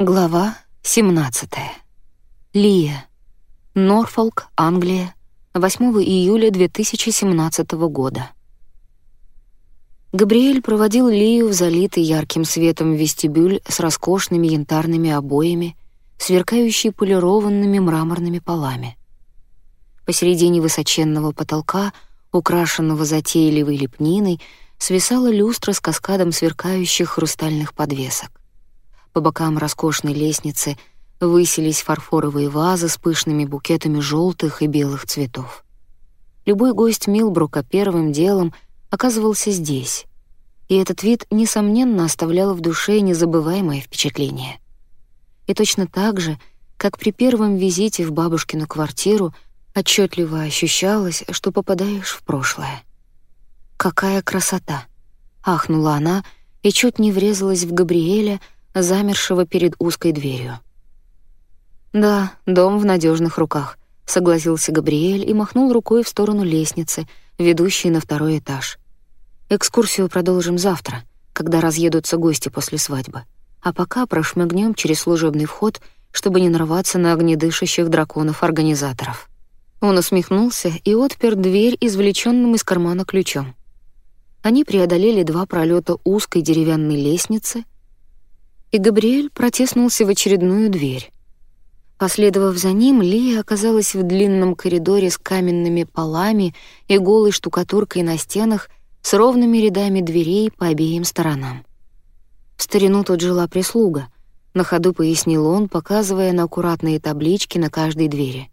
Глава 17. Лия. Норфолк, Англия. 8 июля 2017 года. Габриэль проводил Лию в залитый ярким светом вестибюль с роскошными янтарными обоями, сверкающий полированными мраморными полами. Посередине высоченного потолка, украшенного затейливой лепниной, свисала люстра с каскадом сверкающих хрустальных подвесок. По бокам роскошной лестницы высились фарфоровые вазы с пышными букетами желтых и белых цветов. Любой гость Милбрука первым делом оказывался здесь, и этот вид, несомненно, оставлял в душе незабываемое впечатление. И точно так же, как при первом визите в бабушкину квартиру, отчетливо ощущалось, что попадаешь в прошлое. «Какая красота!» — ахнула она и чуть не врезалась в Габриэля, замершего перед узкой дверью. «Да, дом в надежных руках», — согласился Габриэль и махнул рукой в сторону лестницы, ведущей на второй этаж. «Экскурсию продолжим завтра, когда разъедутся гости после свадьбы. А пока прошмыгнем через служебный вход, чтобы не нарваться на огнедышащих драконов-организаторов». Он усмехнулся и отпер дверь извлеченным из кармана ключом. Они преодолели два пролета узкой деревянной лестницы — и Габриэль протиснулся в очередную дверь. Последовав за ним, Лия оказалась в длинном коридоре с каменными полами и голой штукатуркой на стенах с ровными рядами дверей по обеим сторонам. В старину тут жила прислуга, на ходу пояснил он, показывая на аккуратные таблички на каждой двери.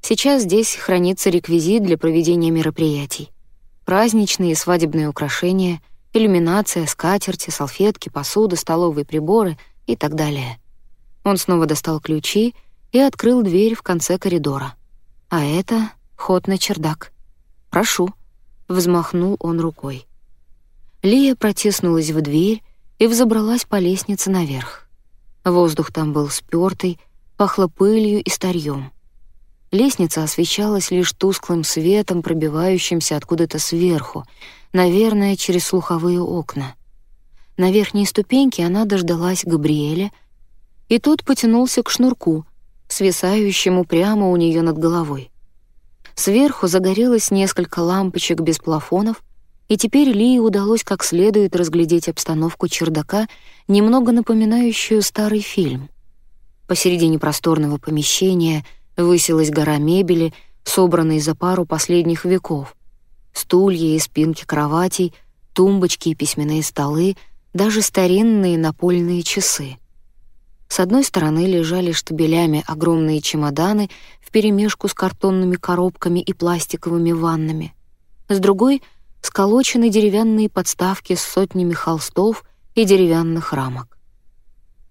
Сейчас здесь хранится реквизит для проведения мероприятий. Праздничные и свадебные украшения — иллюминация, скатерти, салфетки, посуда, столовые приборы и так далее. Он снова достал ключи и открыл дверь в конце коридора. А это ход на чердак. «Прошу», — взмахнул он рукой. Лия протиснулась в дверь и взобралась по лестнице наверх. Воздух там был спёртый, пахло пылью и старьем. Лестница освещалась лишь тусклым светом, пробивающимся откуда-то сверху, наверное, через слуховые окна. На верхней ступеньке она дождалась Габриэля, и тот потянулся к шнурку, свисающему прямо у нее над головой. Сверху загорелось несколько лампочек без плафонов, и теперь Лии удалось как следует разглядеть обстановку чердака, немного напоминающую старый фильм. Посередине просторного помещения высилась гора мебели, собранной за пару последних веков — Стулья и спинки кроватей, тумбочки и письменные столы, даже старинные напольные часы. С одной стороны лежали штабелями огромные чемоданы вперемешку с картонными коробками и пластиковыми ваннами. С другой — сколочены деревянные подставки с сотнями холстов и деревянных рамок.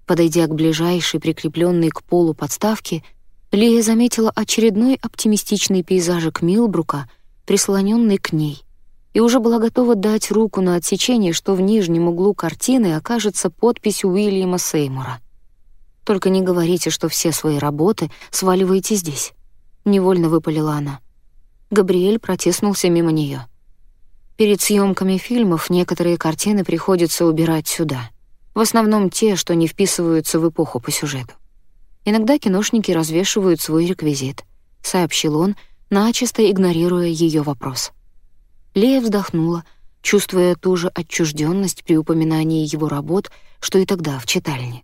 Подойдя к ближайшей прикрепленной к полу подставке, Лия заметила очередной оптимистичный пейзажик Милбрука — прислоненный к ней, и уже была готова дать руку на отсечение, что в нижнем углу картины окажется подпись Уильяма Сеймура. «Только не говорите, что все свои работы сваливаете здесь», — невольно выпалила она. Габриэль протиснулся мимо нее. Перед съемками фильмов некоторые картины приходится убирать сюда. В основном те, что не вписываются в эпоху по сюжету. Иногда киношники развешивают свой реквизит, сообщил он, — начисто игнорируя ее вопрос. Лея вздохнула, чувствуя ту же отчужденность при упоминании его работ, что и тогда в читальне.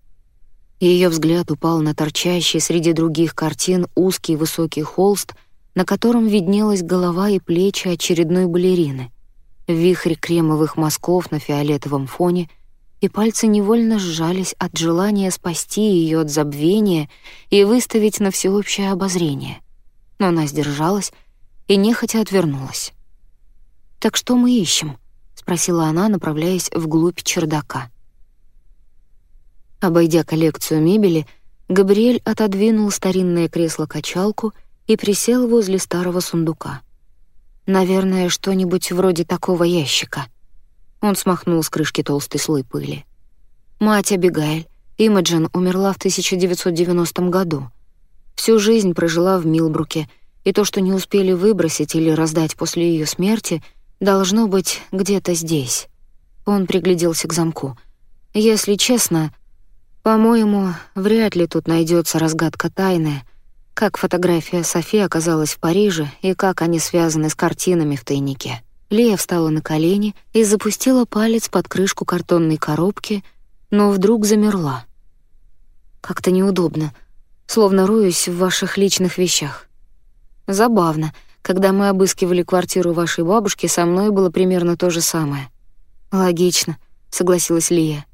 Ее взгляд упал на торчащий среди других картин узкий высокий холст, на котором виднелась голова и плечи очередной балерины, вихрь кремовых мазков на фиолетовом фоне, и пальцы невольно сжались от желания спасти ее от забвения и выставить на всеобщее обозрение но она сдержалась и нехотя отвернулась. «Так что мы ищем?» — спросила она, направляясь вглубь чердака. Обойдя коллекцию мебели, Габриэль отодвинул старинное кресло-качалку и присел возле старого сундука. «Наверное, что-нибудь вроде такого ящика». Он смахнул с крышки толстый слой пыли. Мать Абигаэль, Имаджин, умерла в 1990 году — Всю жизнь прожила в Милбруке, и то, что не успели выбросить или раздать после ее смерти, должно быть где-то здесь. Он пригляделся к замку. Если честно, По-моему, вряд ли тут найдется разгадка тайны, как фотография Софи оказалась в Париже и как они связаны с картинами в тайнике. Лея встала на колени и запустила палец под крышку картонной коробки, но вдруг замерла. Как-то неудобно, словно роюсь в ваших личных вещах. Забавно, когда мы обыскивали квартиру вашей бабушки, со мной было примерно то же самое. Логично, согласилась Лия.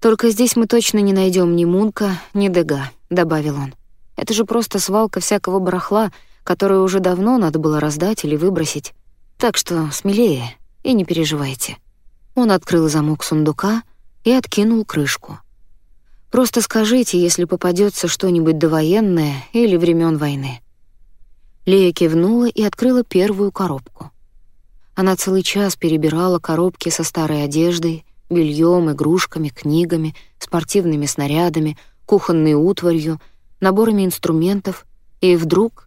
Только здесь мы точно не найдем ни Мунка, ни Дега, добавил он. Это же просто свалка всякого барахла, которое уже давно надо было раздать или выбросить. Так что смелее и не переживайте. Он открыл замок сундука и откинул крышку. Просто скажите, если попадется что-нибудь довоенное или времен войны. Лея кивнула и открыла первую коробку. Она целый час перебирала коробки со старой одеждой, бельем, игрушками, книгами, спортивными снарядами, кухонной утварью, наборами инструментов, и вдруг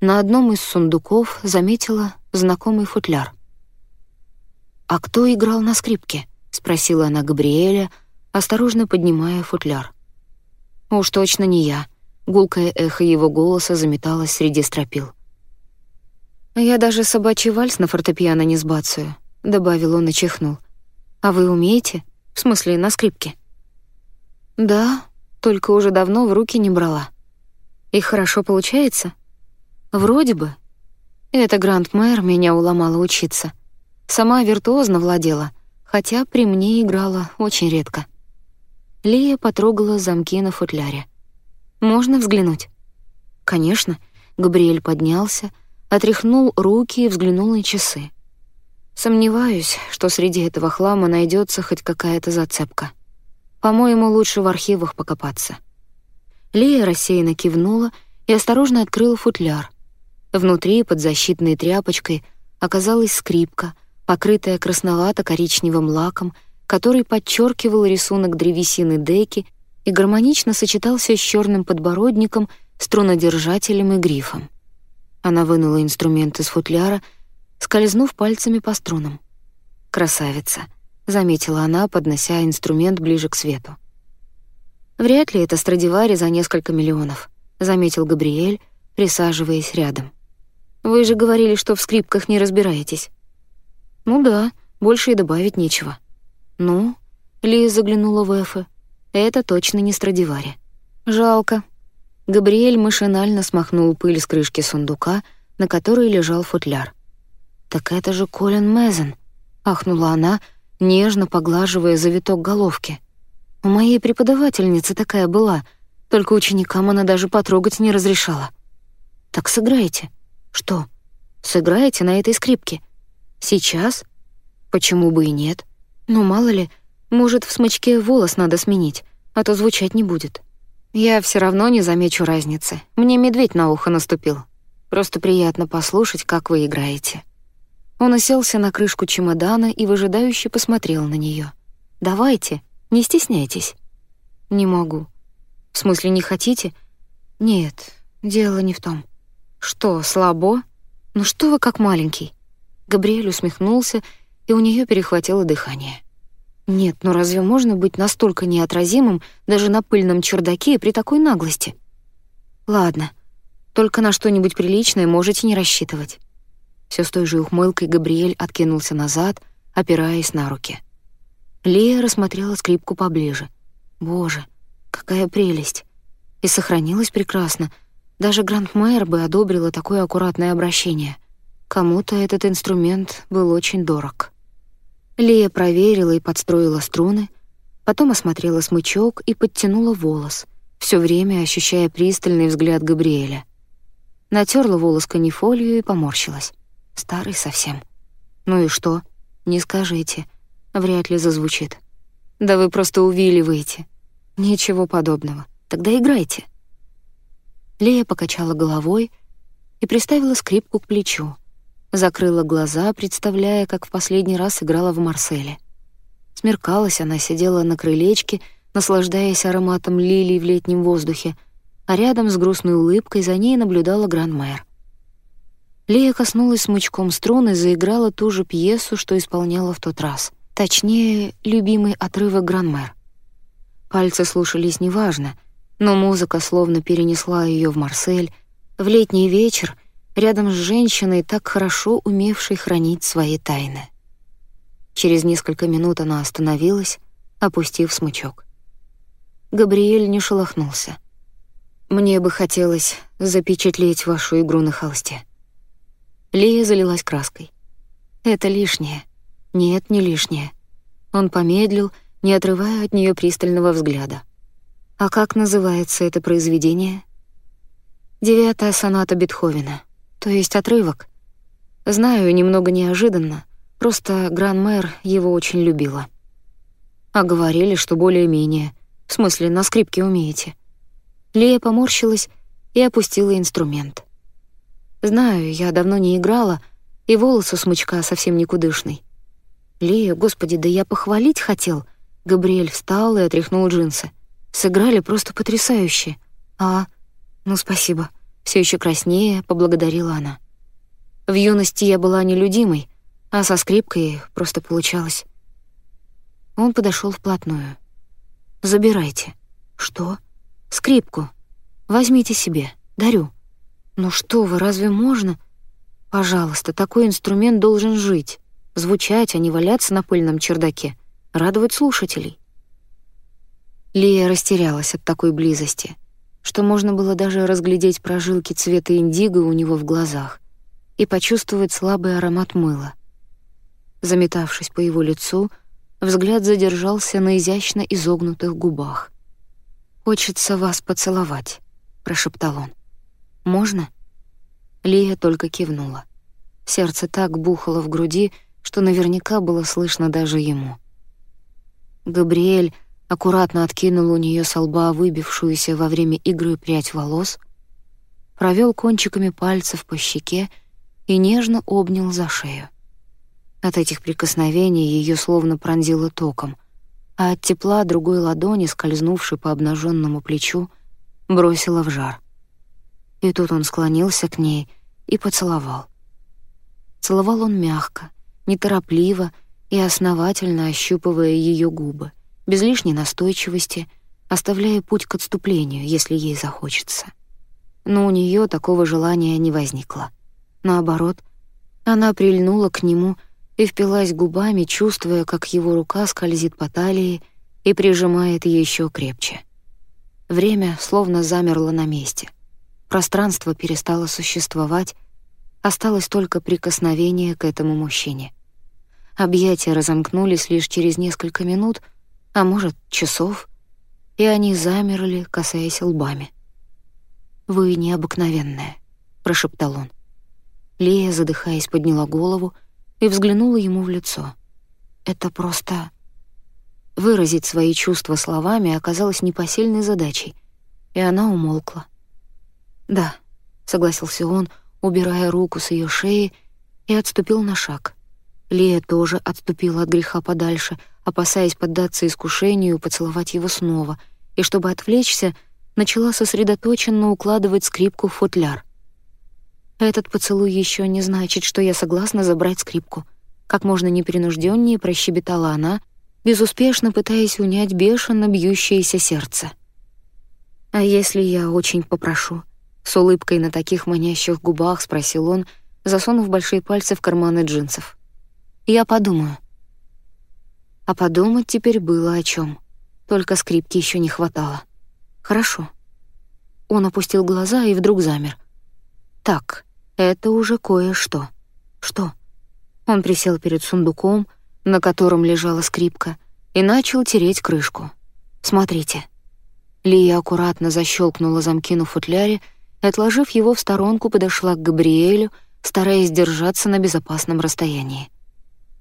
на одном из сундуков заметила знакомый футляр. «А кто играл на скрипке?» — спросила она Габриэля, осторожно поднимая футляр. «Уж точно не я», — гулкое эхо его голоса заметалось среди стропил. «Я даже собачий вальс на фортепиано не сбацаю», — добавил он и чихнул. «А вы умеете? В смысле, на скрипке?» «Да, только уже давно в руки не брала». «И хорошо получается?» «Вроде бы». Это Гранд-мэр меня уломала учиться. Сама виртуозно владела, хотя при мне играла очень редко. Лия потрогала замки на футляре. «Можно взглянуть?» «Конечно». Габриэль поднялся, отряхнул руки и взглянул на часы. Сомневаюсь, что среди этого хлама найдется хоть какая-то зацепка. По-моему, лучше в архивах покопаться. Лия рассеянно кивнула и осторожно открыла футляр. Внутри, под защитной тряпочкой, оказалась скрипка, покрытая красновато-коричневым лаком, который подчеркивал рисунок древесины деки и гармонично сочетался с черным подбородником, струнодержателем и грифом. Она вынула инструмент из футляра — скользнув пальцами по струнам. «Красавица», — заметила она, поднося инструмент ближе к свету. «Вряд ли это Страдивари за несколько миллионов», — заметил Габриэль, присаживаясь рядом. «Вы же говорили, что в скрипках не разбираетесь». «Ну да, больше и добавить нечего». «Ну?» — Ли заглянула в Эфы. «Это точно не Страдивари». «Жалко». Габриэль машинально смахнул пыль с крышки сундука, на которой лежал футляр. «Так это же Колин Мезен!» — ахнула она, нежно поглаживая завиток головки. «У моей преподавательницы такая была, только ученикам она даже потрогать не разрешала». «Так сыграйте». «Что? Сыграете на этой скрипке?» «Сейчас?» «Почему бы и нет? Ну, мало ли, может, в смычке волос надо сменить, а то звучать не будет». «Я все равно не замечу разницы. Мне медведь на ухо наступил. Просто приятно послушать, как вы играете». Он уселся на крышку чемодана и выжидающе посмотрел на нее. «Давайте, не стесняйтесь». «Не могу». «В смысле, не хотите?» «Нет, дело не в том». «Что, слабо? Ну что вы как маленький?» Габриэль усмехнулся, и у нее перехватило дыхание. «Нет, ну разве можно быть настолько неотразимым даже на пыльном чердаке при такой наглости?» «Ладно, только на что-нибудь приличное можете не рассчитывать. Все с той же ухмылкой Габриэль откинулся назад, опираясь на руки. Лия рассмотрела скрипку поближе. Боже, какая прелесть! И сохранилась прекрасно. Даже Гранд-мэр бы одобрила такое аккуратное обращение. Кому-то этот инструмент был очень дорог. Лия проверила и подстроила струны, потом осмотрела смычок и подтянула волос, все время ощущая пристальный взгляд Габриэля. Натерла волос канифолию и поморщилась. Старый совсем. Ну и что? Не скажите. Вряд ли зазвучит. Да вы просто увиливаете. Ничего подобного. Тогда играйте. Лея покачала головой и приставила скрипку к плечу. Закрыла глаза, представляя, как в последний раз играла в Марселе. Смеркалась, она сидела на крылечке, наслаждаясь ароматом лилий в летнем воздухе, а рядом с грустной улыбкой за ней наблюдала гран-мэр. Лея коснулась смычком струн и заиграла ту же пьесу, что исполняла в тот раз. Точнее, любимый отрывок Гранмер. Пальцы слушались неважно, но музыка словно перенесла ее в Марсель, в летний вечер, рядом с женщиной, так хорошо умевшей хранить свои тайны. Через несколько минут она остановилась, опустив смычок. Габриэль не шелохнулся. «Мне бы хотелось запечатлеть вашу игру на холсте». Лия залилась краской. «Это лишнее. Нет, не лишнее». Он помедлил, не отрывая от нее пристального взгляда. «А как называется это произведение?» «Девятая соната Бетховена, то есть отрывок. Знаю, немного неожиданно, Просто Гран-мэр его очень любила. А говорили, что более-менее. В смысле, на скрипке умеете. Лея поморщилась и опустила инструмент. Знаю, я давно не играла, и волос у смычка совсем никудышный. Лея, господи, да я похвалить хотел. Габриэль встал и отряхнул джинсы. Сыграли просто потрясающе. А, ну спасибо. Все еще краснее поблагодарила она. В юности я была нелюдимой, а со скрипкой просто получалось. Он подошел вплотную. «Забирайте». «Что?» «Скрипку. Возьмите себе. Дарю». «Ну что вы, разве можно?» «Пожалуйста, такой инструмент должен жить, звучать, а не валяться на пыльном чердаке, радовать слушателей». Лия растерялась от такой близости, что можно было даже разглядеть прожилки цвета индиго у него в глазах и почувствовать слабый аромат мыла — Заметавшись по его лицу, взгляд задержался на изящно изогнутых губах. «Хочется вас поцеловать», — прошептал он. «Можно?» Лия только кивнула. Сердце так бухало в груди, что наверняка было слышно даже ему. Габриэль аккуратно откинул у нее с лба выбившуюся во время игры прядь волос, провел кончиками пальцев по щеке и нежно обнял за шею. От этих прикосновений ее словно пронзило током, а от тепла другой ладони, скользнувшей по обнаженному плечу, бросило в жар. И тут он склонился к ней и поцеловал. Целовал он мягко, неторопливо и основательно ощупывая ее губы, без лишней настойчивости, оставляя путь к отступлению, если ей захочется. Но у нее такого желания не возникло. Наоборот, она прильнула к нему, и впилась губами, чувствуя, как его рука скользит по талии и прижимает еще крепче. Время словно замерло на месте. Пространство перестало существовать, осталось только прикосновение к этому мужчине. Объятия разомкнулись лишь через несколько минут, а может, часов, и они замерли, касаясь лбами. «Вы необыкновенная», — прошептал он. Лея, задыхаясь, подняла голову и взглянула ему в лицо. Это просто... Выразить свои чувства словами оказалось непосильной задачей, и она умолкла. «Да», — согласился он, убирая руку с ее шеи, и отступил на шаг. Лия тоже отступила от греха подальше, опасаясь поддаться искушению поцеловать его снова, и, чтобы отвлечься, начала сосредоточенно укладывать скрипку в футляр — этот поцелуй еще не значит, что я согласна забрать скрипку. Как можно непринужденнее прощебетала она, безуспешно пытаясь унять бешено бьющееся сердце. «А если я очень попрошу?» С улыбкой на таких манящих губах спросил он, засунув большие пальцы в карманы джинсов. «Я подумаю». А подумать теперь было о чем. Только скрипки еще не хватало. «Хорошо». Он опустил глаза и вдруг замер. Так, это уже кое-что. Что? Он присел перед сундуком, на котором лежала скрипка, и начал тереть крышку. «Смотрите». Лия аккуратно защелкнула замки на футляре и, отложив его в сторонку, подошла к Габриэлю, стараясь держаться на безопасном расстоянии.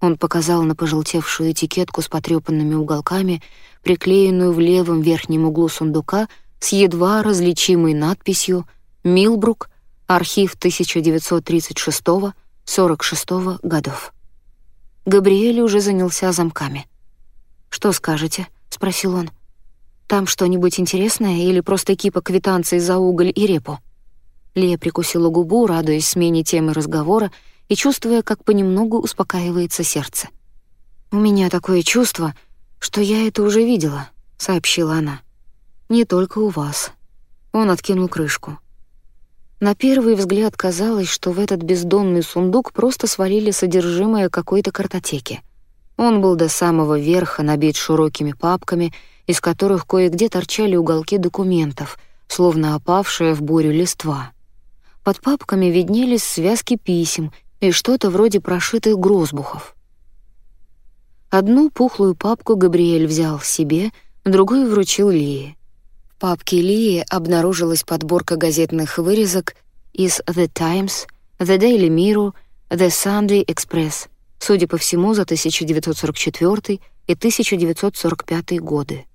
Он показал на пожелтевшую этикетку с потрёпанными уголками, приклеенную в левом верхнем углу сундука с едва различимой надписью «Милбрук, Архив 1936-46 годов. Габриэль уже занялся замками. «Что скажете?» — спросил он. «Там что-нибудь интересное или просто кипа квитанций за уголь и репу?» Лия прикусила губу, радуясь смене темы разговора и чувствуя, как понемногу успокаивается сердце. «У меня такое чувство, что я это уже видела. — сообщила она. «Не только у вас». Он откинул крышку. На первый взгляд казалось, что в этот бездонный сундук просто свалили содержимое какой-то картотеки. Он был до самого верха набит широкими папками, из которых кое-где торчали уголки документов, словно опавшая в бурю листва. Под папками виднелись связки писем и что-то вроде прошитых грозбухов. Одну пухлую папку Габриэль взял себе, другую вручил Лии. В папке Лии обнаружилась подборка газетных вырезок из The Times, The Daily Mirror, The Sunday Express, судя по всему, за 1944 и 1945 годы.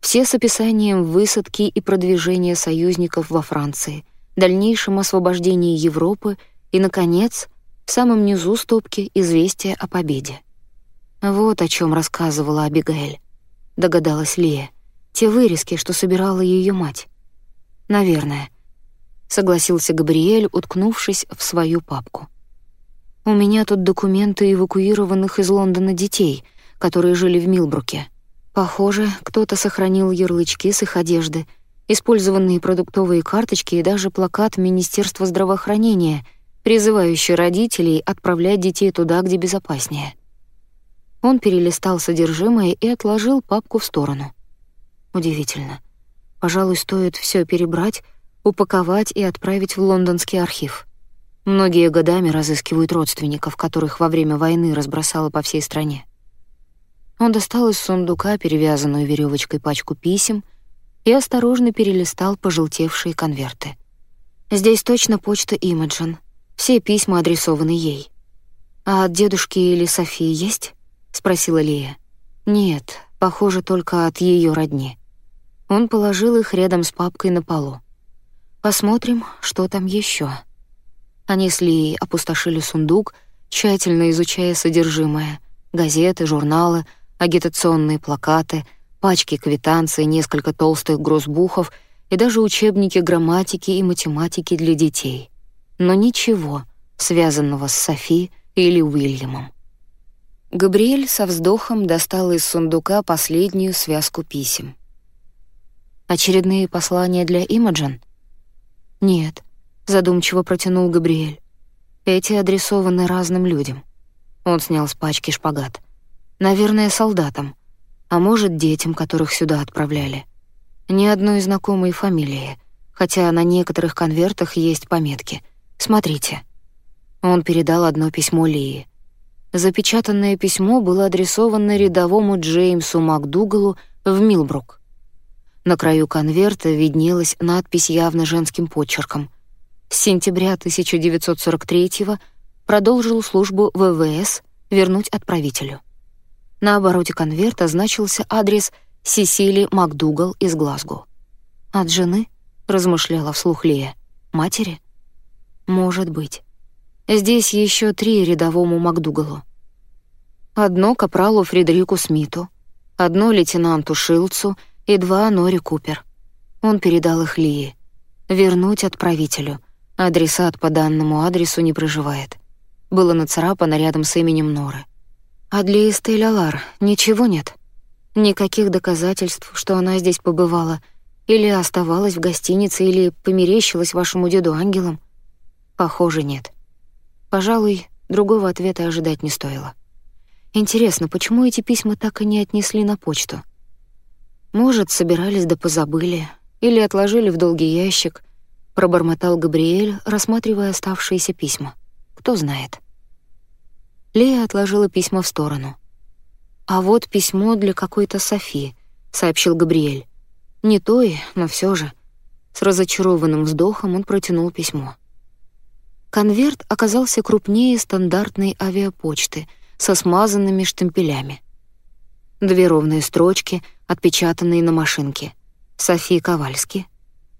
Все с описанием высадки и продвижения союзников во Франции, дальнейшем освобождении Европы и, наконец, в самом низу стопки известия о победе. Вот о чем рассказывала Абигаэль, догадалась Лия. Те вырезки, что собирала ее мать. Наверное, согласился Габриэль, уткнувшись в свою папку. У меня тут документы эвакуированных из Лондона детей, которые жили в Милбруке. Похоже, кто-то сохранил ярлычки с их одежды, использованные продуктовые карточки и даже плакат Министерства здравоохранения, призывающий родителей отправлять детей туда, где безопаснее. Он перелистал содержимое и отложил папку в сторону. Удивительно. Пожалуй, стоит все перебрать, упаковать и отправить в лондонский архив. Многие годами разыскивают родственников, которых во время войны разбросало по всей стране. Он достал из сундука перевязанную веревочкой пачку писем и осторожно перелистал пожелтевшие конверты. Здесь точно почта Имаджин. Все письма адресованы ей. А от дедушки или Софии есть? — спросила Лия. «Нет, похоже, только от ее родни». Он положил их рядом с папкой на полу. «Посмотрим, что там еще. Они с Лией опустошили сундук, тщательно изучая содержимое. Газеты, журналы, агитационные плакаты, пачки квитанций, несколько толстых грозбухов и даже учебники грамматики и математики для детей. Но ничего, связанного с Софи или Уильямом. Габриэль со вздохом достал из сундука последнюю связку писем. «Очередные послания для Имаджин?» «Нет», — задумчиво протянул Габриэль. «Эти адресованы разным людям». Он снял с пачки шпагат. «Наверное, солдатам, а может, детям, которых сюда отправляли. Ни одной знакомой фамилии, хотя на некоторых конвертах есть пометки. Смотрите». Он передал одно письмо Лии. Запечатанное письмо было адресовано рядовому Джеймсу МакДугалу в Милбрук. На краю конверта виднелась надпись явно женским почерком. С сентября 1943-го продолжил службу ВВС вернуть отправителю. На обороте конверта значился адрес Сесили МакДугал из Глазго. «От жены?» — размышляла вслух Лия. «Матери?» «Может быть». Здесь еще три рядовому Макдугалу. Одно капралу Фредерику Смиту, одно лейтенанту Шилцу и два Нори Купер. Он передал их Лии. Вернуть отправителю. Адресат по данному адресу не проживает. Было нацарапано рядом с именем Норы. А для Эстель Алар ничего нет? Никаких доказательств, что она здесь побывала, или оставалась в гостинице, или померещилась вашему деду ангелом? Похоже, нет. Пожалуй, другого ответа ожидать не стоило. Интересно, почему эти письма так и не отнесли на почту? Может, собирались да позабыли, или отложили в долгий ящик, пробормотал Габриэль, рассматривая оставшиеся письма. Кто знает. Лея отложила письма в сторону. «А вот письмо для какой-то Софи», — сообщил Габриэль. «Не той, но все же». С разочарованным вздохом он протянул письмо. Конверт оказался крупнее стандартной авиапочты со смазанными штемпелями. Две ровные строчки, отпечатанные на машинке. Софии Ковальски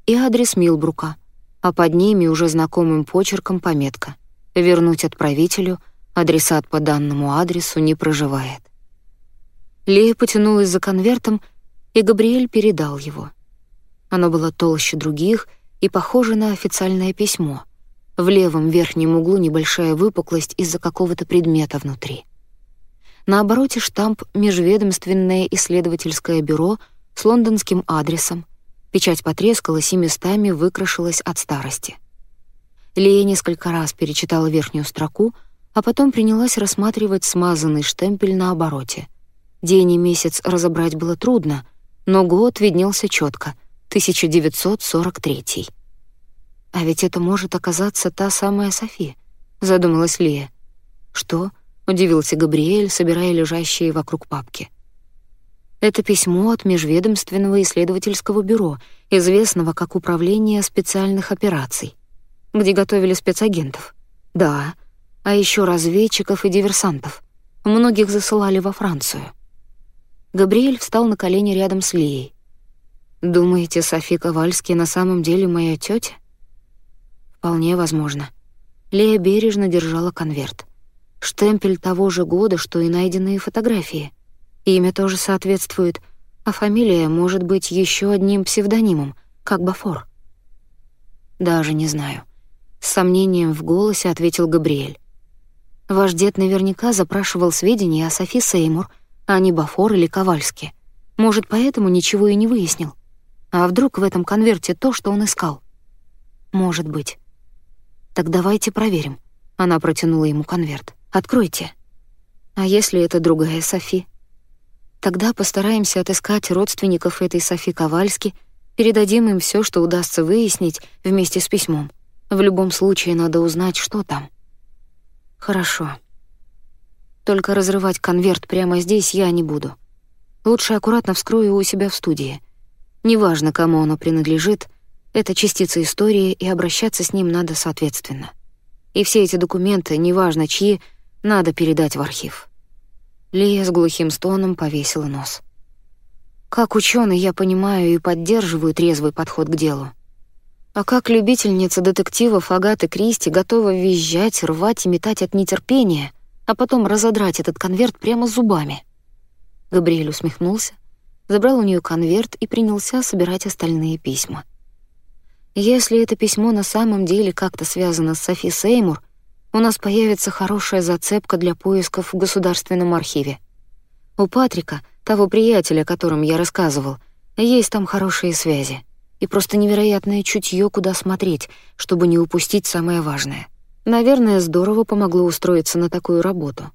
и адрес Милбрука, а под ними уже знакомым почерком пометка «Вернуть отправителю, адресат по данному адресу не проживает». Лея потянулась за конвертом, и Габриэль передал его. Оно было толще других и похоже на официальное письмо — в левом верхнем углу небольшая выпуклость из-за какого-то предмета внутри. На обороте штамп «Межведомственное исследовательское бюро» с лондонским адресом. Печать потрескалась и местами выкрашилась от старости. Лея несколько раз перечитала верхнюю строку, а потом принялась рассматривать смазанный штемпель на обороте. День и месяц разобрать было трудно, но год виднелся четко — 1943. «А ведь это может оказаться та самая Софи», — задумалась Лия. «Что?» — удивился Габриэль, собирая лежащие вокруг папки. Это письмо от Межведомственного исследовательского бюро, известного как Управление специальных операций, где готовили спецагентов. Да, а еще разведчиков и диверсантов. Многих засылали во Францию. Габриэль встал на колени рядом с Лией. «Думаете, Софи Ковальский на самом деле моя тетя? «Вполне возможно». Лия бережно держала конверт штемпель того же года, что и найденные фотографии. Имя тоже соответствует, а фамилия может быть еще одним псевдонимом, как Бафор. «Даже не знаю», — с сомнением в голосе ответил Габриэль. Ваш дед наверняка запрашивал сведения о Софи Сеймур, а не Бафор или Ковальски. Может, поэтому ничего и не выяснил. А вдруг в этом конверте то, что он искал? Может быть. Так давайте проверим. Она протянула ему конверт. Откройте. А если это другая Софи? Тогда постараемся отыскать родственников этой Софи Ковальски, передадим им все, что удастся выяснить вместе с письмом. В любом случае надо узнать, что там. Хорошо. Только разрывать конверт прямо здесь я не буду. Лучше аккуратно вскрою у себя в студии. Неважно, кому оно принадлежит, это частица истории, и обращаться с ним надо соответственно. И все эти документы, неважно чьи, надо передать в архив. Лия с глухим стоном повесила нос. Как ученый я понимаю и поддерживаю трезвый подход к делу. А как любительница детективов Агаты Кристи готова визжать, рвать и метать от нетерпения, а потом разодрать этот конверт прямо зубами. Габриэль усмехнулся, забрал у нее конверт и принялся собирать остальные письма. Если это письмо на самом деле как-то связано с Софи Сеймур, у нас появится хорошая зацепка для поисков в Государственном архиве. У Патрика, того приятеля, о котором я рассказывал, есть там хорошие связи и просто невероятное чутье, куда смотреть, чтобы не упустить самое важное. Наверное, здорово помогло устроиться на такую работу.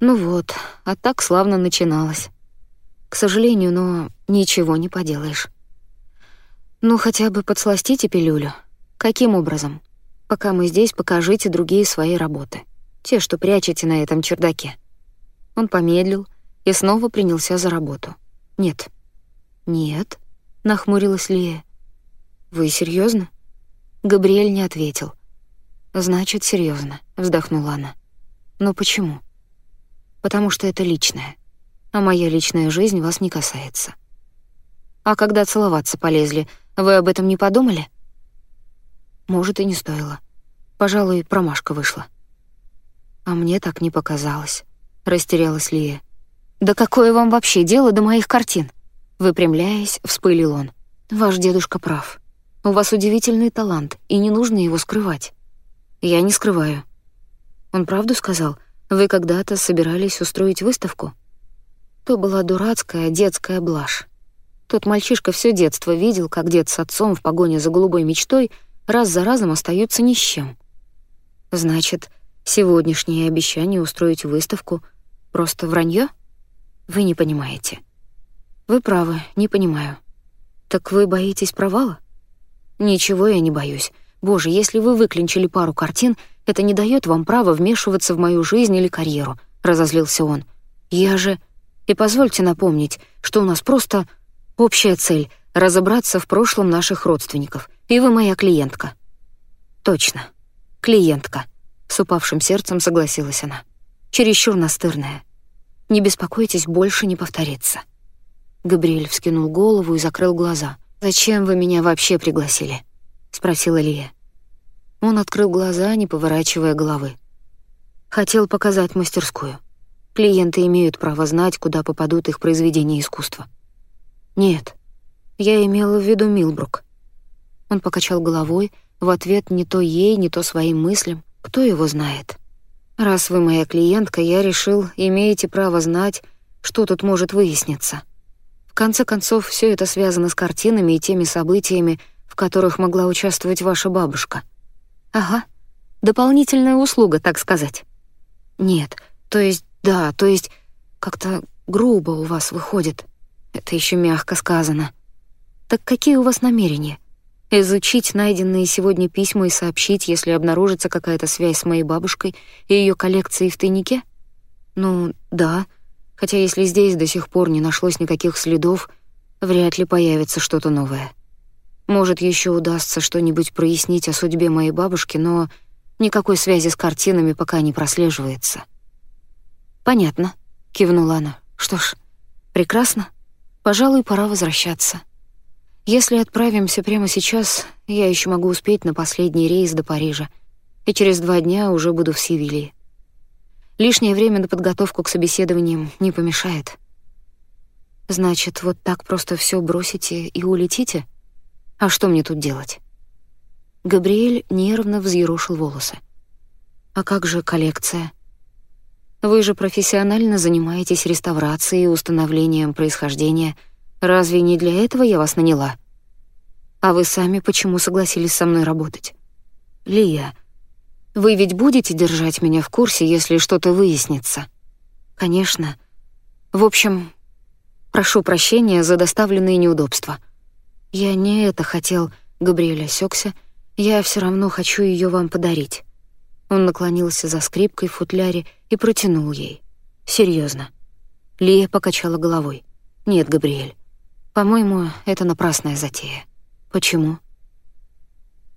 Ну вот, а так славно начиналось. К сожалению, но ничего не поделаешь. Ну, хотя бы подсластите пилюлю. Каким образом? Пока мы здесь, покажите другие свои работы. Те, что прячете на этом чердаке». Он помедлил и снова принялся за работу. «Нет». «Нет», — нахмурилась Лия. «Вы серьезно? Габриэль не ответил. «Значит, серьезно, вздохнула она. «Но почему?» «Потому что это личное, а моя личная жизнь вас не касается». «А когда целоваться полезли, вы об этом не подумали?» Может, и не стоило. Пожалуй, промашка вышла. А мне так не показалось. Растерялась Лия. «Да какое вам вообще дело до моих картин?» Выпрямляясь, вспылил он. «Ваш дедушка прав. У вас удивительный талант, и не нужно его скрывать». «Я не скрываю». Он правду сказал? Вы когда-то собирались устроить выставку? То была дурацкая детская блажь. Тот мальчишка все детство видел, как дед с отцом в погоне за голубой мечтой раз за разом остаются ни с чем. Значит, сегодняшнее обещание устроить выставку — просто вранье? Вы не понимаете. Вы правы, не понимаю. Так вы боитесь провала? Ничего я не боюсь. Боже, если вы выклинчили пару картин, это не дает вам права вмешиваться в мою жизнь или карьеру, разозлился он. Я же... И позвольте напомнить, что у нас просто общая цель — разобраться в прошлом наших родственников — и вы моя клиентка». «Точно, клиентка», — с упавшим сердцем согласилась она. «Чересчур настырная. Не беспокойтесь, больше не повторится». Габриэль вскинул голову и закрыл глаза. «Зачем вы меня вообще пригласили?» — спросила Лия. Он открыл глаза, не поворачивая головы. Хотел показать мастерскую. Клиенты имеют право знать, куда попадут их произведения искусства. Нет, я имела в виду Милбрук. Он покачал головой, в ответ не то ей, не то своим мыслям. Кто его знает? Раз вы моя клиентка, я решил, имеете право знать, что тут может выясниться. В конце концов, все это связано с картинами и теми событиями, в которых могла участвовать ваша бабушка. Ага. Дополнительная услуга, так сказать. Нет, то есть, да, то есть, как-то грубо у вас выходит. Это еще мягко сказано. Так какие у вас намерения? Изучить найденные сегодня письма и сообщить, если обнаружится какая-то связь с моей бабушкой и ее коллекцией в тайнике? Ну, да. Хотя если здесь до сих пор не нашлось никаких следов, вряд ли появится что-то новое. Может, еще удастся что-нибудь прояснить о судьбе моей бабушки, но никакой связи с картинами пока не прослеживается. Понятно, кивнула она. Что ж, прекрасно. Пожалуй, пора возвращаться. Если отправимся прямо сейчас, я еще могу успеть на последний рейс до Парижа, и через два дня уже буду в Севилье. Лишнее время на подготовку к собеседованиям не помешает. Значит, вот так просто все бросите и улетите? А что мне тут делать? Габриэль нервно взъерошил волосы. А как же коллекция? Вы же профессионально занимаетесь реставрацией и установлением происхождения. Разве не для этого я вас наняла? А вы сами почему согласились со мной работать? Лия, вы ведь будете держать меня в курсе, если что-то выяснится? Конечно. В общем, прошу прощения за доставленные неудобства. Я не это хотел, Габриэль осекся. Я все равно хочу ее вам подарить. Он наклонился за скрипкой в футляре и протянул ей. Серьезно. Лия покачала головой. «Нет, Габриэль. По-моему, это напрасная затея. Почему?»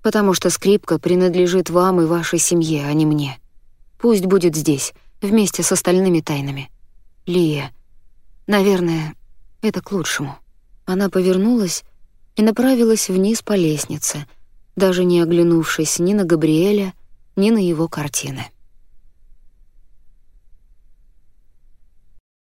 «Потому что скрипка принадлежит вам и вашей семье, а не мне. Пусть будет здесь, вместе с остальными тайнами. Лия, наверное, это к лучшему». Она повернулась и направилась вниз по лестнице, даже не оглянувшись ни на Габриэля, ни на его картины.